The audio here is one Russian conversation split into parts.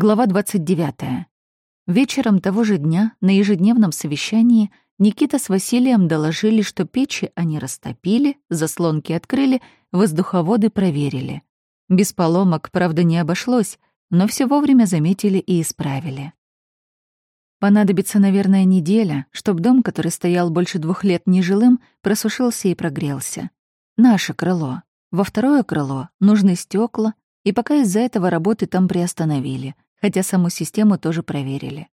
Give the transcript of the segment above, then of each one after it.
Глава 29. Вечером того же дня на ежедневном совещании Никита с Василием доложили, что печи они растопили, заслонки открыли, воздуховоды проверили. Без поломок, правда, не обошлось, но все вовремя заметили и исправили. Понадобится, наверное, неделя, чтобы дом, который стоял больше двух лет нежилым, просушился и прогрелся. Наше крыло. Во второе крыло нужны стекла, и пока из-за этого работы там приостановили — хотя саму систему тоже проверили.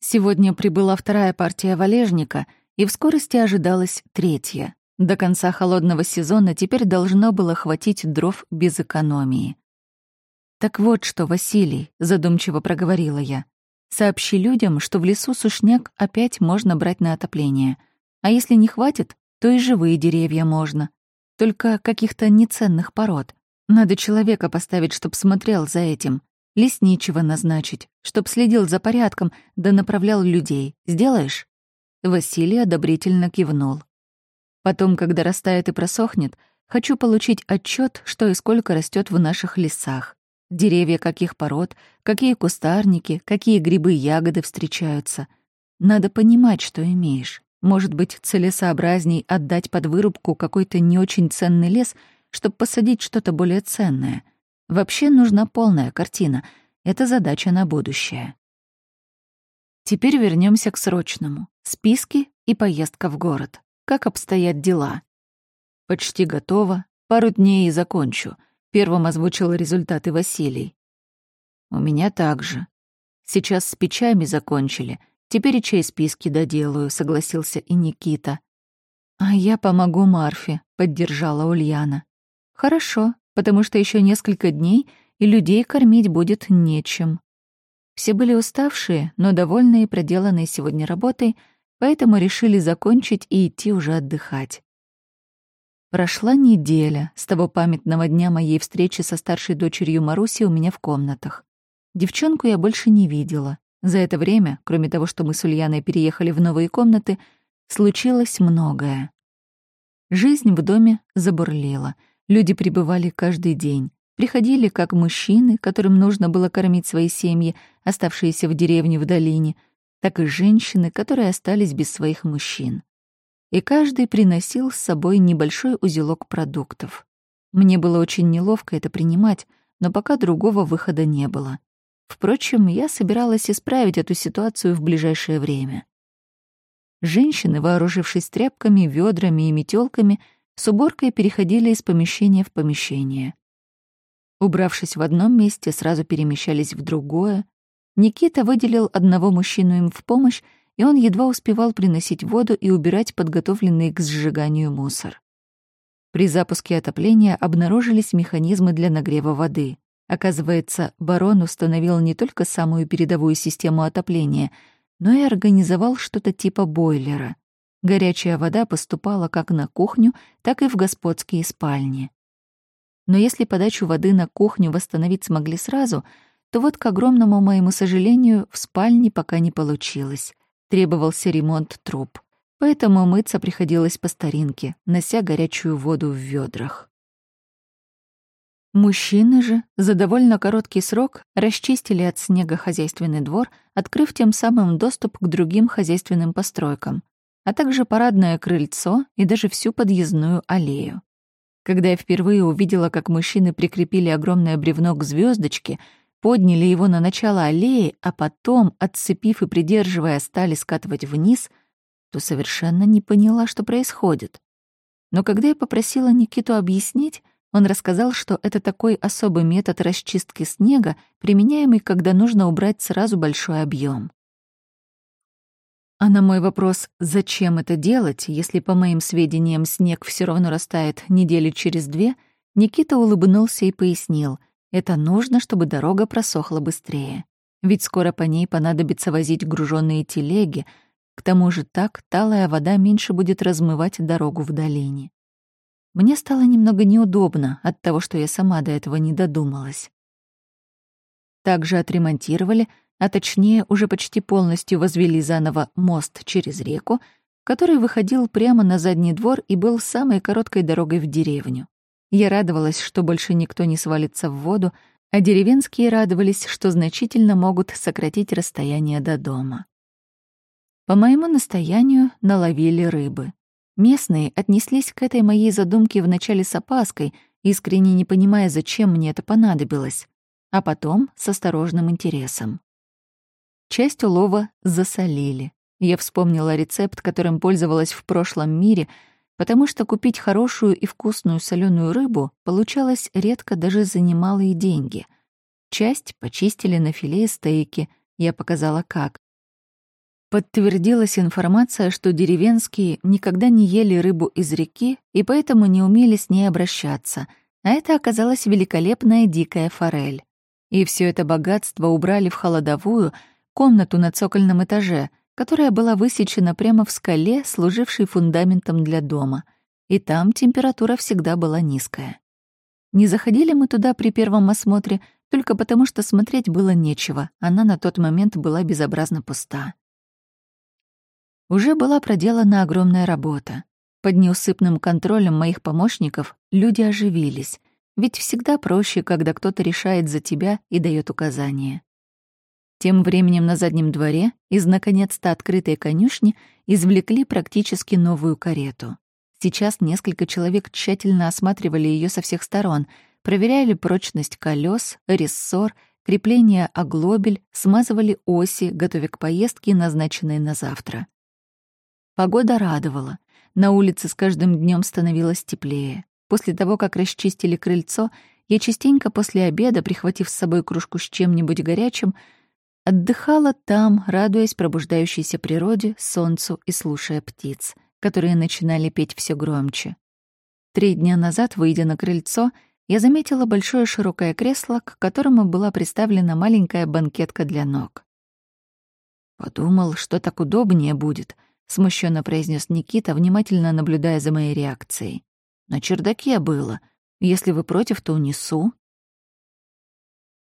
Сегодня прибыла вторая партия валежника, и в скорости ожидалась третья. До конца холодного сезона теперь должно было хватить дров без экономии. «Так вот что, Василий», — задумчиво проговорила я, «сообщи людям, что в лесу сушняк опять можно брать на отопление. А если не хватит, то и живые деревья можно. Только каких-то неценных пород. Надо человека поставить, чтоб смотрел за этим лесничего назначить, чтоб следил за порядком, да направлял людей. Сделаешь?» Василий одобрительно кивнул. «Потом, когда растает и просохнет, хочу получить отчет, что и сколько растет в наших лесах. Деревья каких пород, какие кустарники, какие грибы и ягоды встречаются. Надо понимать, что имеешь. Может быть, целесообразней отдать под вырубку какой-то не очень ценный лес, чтобы посадить что-то более ценное — Вообще нужна полная картина. Это задача на будущее. Теперь вернемся к срочному. Списки и поездка в город. Как обстоят дела? Почти готово. Пару дней и закончу. Первым озвучил результаты Василий. У меня также. Сейчас с печами закончили. Теперь и чай списки доделаю, согласился и Никита. А я помогу Марфе, поддержала Ульяна. Хорошо, потому что еще несколько дней и людей кормить будет нечем. Все были уставшие, но довольные проделанной сегодня работой, поэтому решили закончить и идти уже отдыхать. Прошла неделя с того памятного дня моей встречи со старшей дочерью Маруси у меня в комнатах. Девчонку я больше не видела. За это время, кроме того, что мы с Ульяной переехали в новые комнаты, случилось многое. Жизнь в доме забурлила — Люди прибывали каждый день. Приходили как мужчины, которым нужно было кормить свои семьи, оставшиеся в деревне в долине, так и женщины, которые остались без своих мужчин. И каждый приносил с собой небольшой узелок продуктов. Мне было очень неловко это принимать, но пока другого выхода не было. Впрочем, я собиралась исправить эту ситуацию в ближайшее время. Женщины, вооружившись тряпками, ведрами и метелками, с уборкой переходили из помещения в помещение. Убравшись в одном месте, сразу перемещались в другое. Никита выделил одного мужчину им в помощь, и он едва успевал приносить воду и убирать подготовленный к сжиганию мусор. При запуске отопления обнаружились механизмы для нагрева воды. Оказывается, барон установил не только самую передовую систему отопления, но и организовал что-то типа бойлера. Горячая вода поступала как на кухню, так и в господские спальни. Но если подачу воды на кухню восстановить смогли сразу, то вот, к огромному моему сожалению, в спальне пока не получилось. Требовался ремонт труб. Поэтому мыться приходилось по старинке, нося горячую воду в ведрах. Мужчины же за довольно короткий срок расчистили от снега хозяйственный двор, открыв тем самым доступ к другим хозяйственным постройкам а также парадное крыльцо и даже всю подъездную аллею. Когда я впервые увидела, как мужчины прикрепили огромное бревно к звездочке, подняли его на начало аллеи, а потом, отцепив и придерживая, стали скатывать вниз, то совершенно не поняла, что происходит. Но когда я попросила Никиту объяснить, он рассказал, что это такой особый метод расчистки снега, применяемый, когда нужно убрать сразу большой объем. А на мой вопрос, зачем это делать, если, по моим сведениям, снег все равно растает недели через две, Никита улыбнулся и пояснил, это нужно, чтобы дорога просохла быстрее. Ведь скоро по ней понадобится возить груженные телеги, к тому же так талая вода меньше будет размывать дорогу в долине. Мне стало немного неудобно от того, что я сама до этого не додумалась. Также отремонтировали — а точнее уже почти полностью возвели заново мост через реку, который выходил прямо на задний двор и был самой короткой дорогой в деревню. Я радовалась, что больше никто не свалится в воду, а деревенские радовались, что значительно могут сократить расстояние до дома. По моему настоянию наловили рыбы. Местные отнеслись к этой моей задумке вначале с опаской, искренне не понимая, зачем мне это понадобилось, а потом с осторожным интересом. Часть улова засолили. Я вспомнила рецепт, которым пользовалась в прошлом мире, потому что купить хорошую и вкусную соленую рыбу получалось редко даже за немалые деньги. Часть почистили на филе и стейки, я показала как. Подтвердилась информация, что деревенские никогда не ели рыбу из реки и поэтому не умели с ней обращаться, а это оказалась великолепная дикая форель. И все это богатство убрали в холодовую, комнату на цокольном этаже, которая была высечена прямо в скале, служившей фундаментом для дома. И там температура всегда была низкая. Не заходили мы туда при первом осмотре только потому, что смотреть было нечего, она на тот момент была безобразно пуста. Уже была проделана огромная работа. Под неусыпным контролем моих помощников люди оживились, ведь всегда проще, когда кто-то решает за тебя и дает указания. Тем временем на заднем дворе из наконец-то открытой конюшни извлекли практически новую карету. Сейчас несколько человек тщательно осматривали ее со всех сторон, проверяли прочность колес, рессор, крепление оглобель, смазывали оси, готовя к поездке, назначенной на завтра. Погода радовала. На улице с каждым днем становилось теплее. После того, как расчистили крыльцо, я частенько после обеда, прихватив с собой кружку с чем-нибудь горячим, отдыхала там, радуясь пробуждающейся природе, солнцу и слушая птиц, которые начинали петь все громче. Три дня назад, выйдя на крыльцо, я заметила большое широкое кресло, к которому была приставлена маленькая банкетка для ног. Подумал, что так удобнее будет — смущенно произнес Никита, внимательно наблюдая за моей реакцией. На чердаке было. Если вы против, то унесу.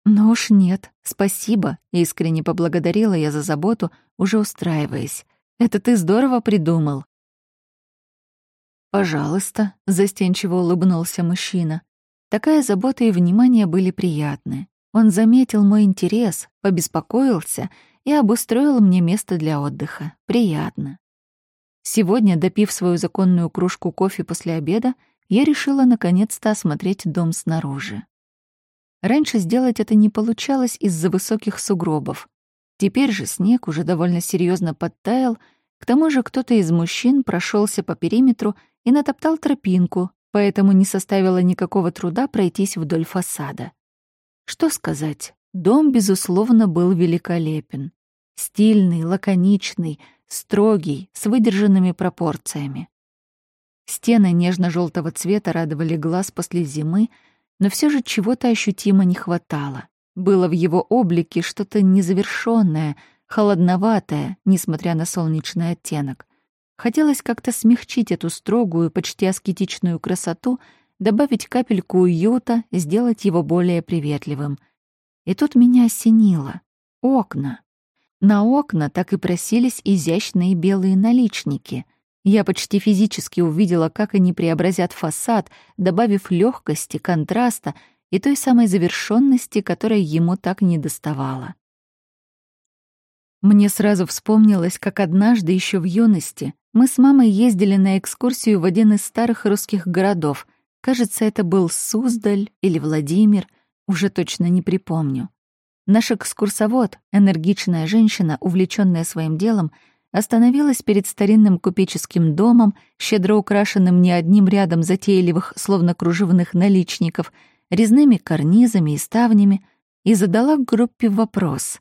Ну уж нет, спасибо, искренне поблагодарила я за заботу, уже устраиваясь. Это ты здорово придумал. Пожалуйста, застенчиво улыбнулся мужчина. Такая забота и внимание были приятны. Он заметил мой интерес, побеспокоился и обустроил мне место для отдыха. Приятно. Сегодня, допив свою законную кружку кофе после обеда, я решила наконец-то осмотреть дом снаружи. Раньше сделать это не получалось из-за высоких сугробов. Теперь же снег уже довольно серьезно подтаял, к тому же кто-то из мужчин прошелся по периметру и натоптал тропинку, поэтому не составило никакого труда пройтись вдоль фасада. Что сказать, дом, безусловно, был великолепен. Стильный, лаконичный, строгий, с выдержанными пропорциями. Стены нежно желтого цвета радовали глаз после зимы, но все же чего-то ощутимо не хватало. Было в его облике что-то незавершенное, холодноватое, несмотря на солнечный оттенок. Хотелось как-то смягчить эту строгую, почти аскетичную красоту, добавить капельку уюта, сделать его более приветливым. И тут меня осенило. Окна. На окна так и просились изящные белые наличники. Я почти физически увидела, как они преобразят фасад, добавив легкости, контраста и той самой завершенности, которой ему так не доставало. Мне сразу вспомнилось, как однажды еще в юности мы с мамой ездили на экскурсию в один из старых русских городов. Кажется, это был Суздаль или Владимир, уже точно не припомню. Наш экскурсовод, энергичная женщина, увлеченная своим делом, остановилась перед старинным купеческим домом, щедро украшенным не одним рядом затейливых, словно кружевных наличников, резными карнизами и ставнями, и задала группе вопрос.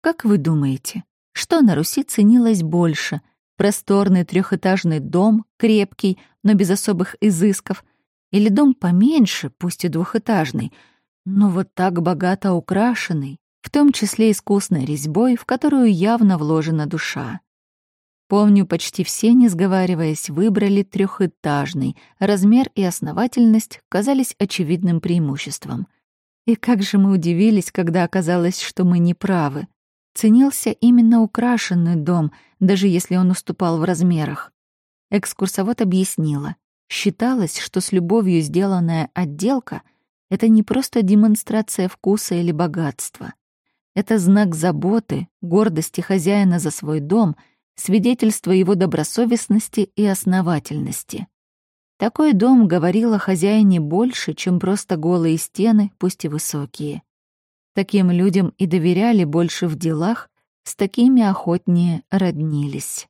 «Как вы думаете, что на Руси ценилось больше? Просторный трехэтажный дом, крепкий, но без особых изысков, или дом поменьше, пусть и двухэтажный, но вот так богато украшенный, в том числе искусной резьбой, в которую явно вложена душа. Помню, почти все, не сговариваясь, выбрали трехэтажный. Размер и основательность казались очевидным преимуществом. И как же мы удивились, когда оказалось, что мы не правы. Ценился именно украшенный дом, даже если он уступал в размерах. Экскурсовод объяснила. Считалось, что с любовью сделанная отделка — Это не просто демонстрация вкуса или богатства. Это знак заботы, гордости хозяина за свой дом, свидетельство его добросовестности и основательности. Такой дом говорил о хозяине больше, чем просто голые стены, пусть и высокие. Таким людям и доверяли больше в делах, с такими охотнее роднились.